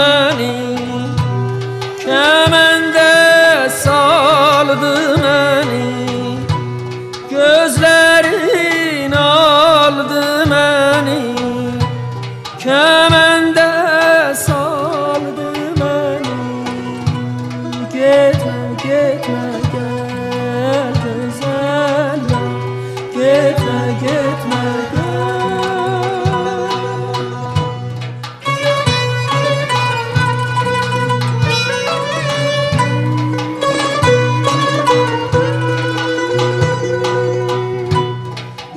Kemenin kemende saldı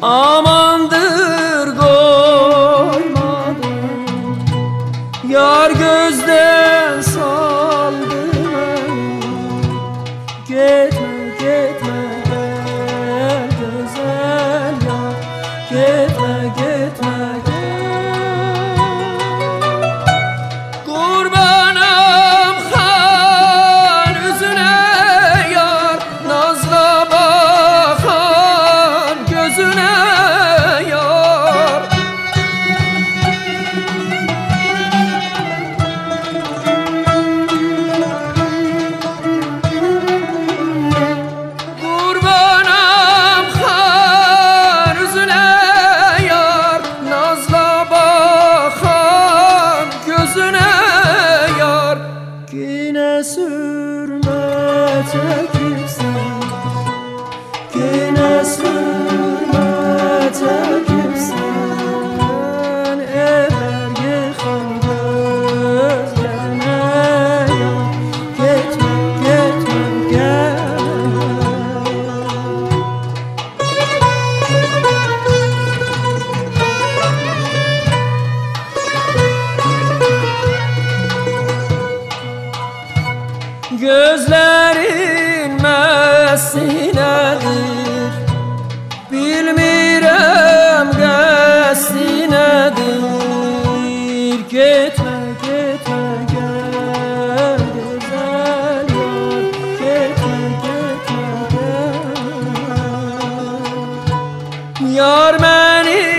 Amandır koymadım. Yar gözden saldı Gitme gitme gel güzel yar. Gitme gitme gel söz Gözlerin mesinedir Bilmirem gesinedir Gitme gitme gel güzel yar Gitme gitme gel Yar beni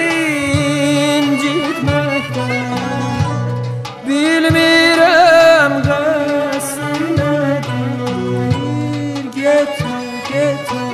get through.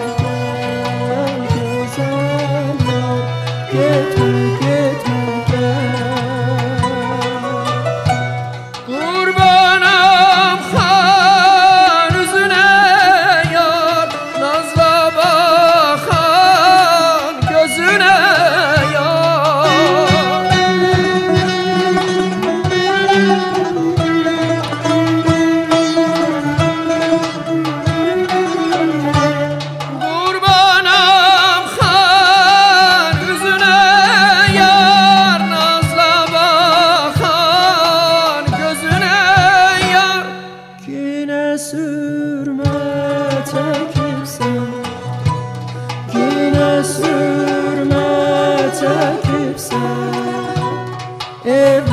If.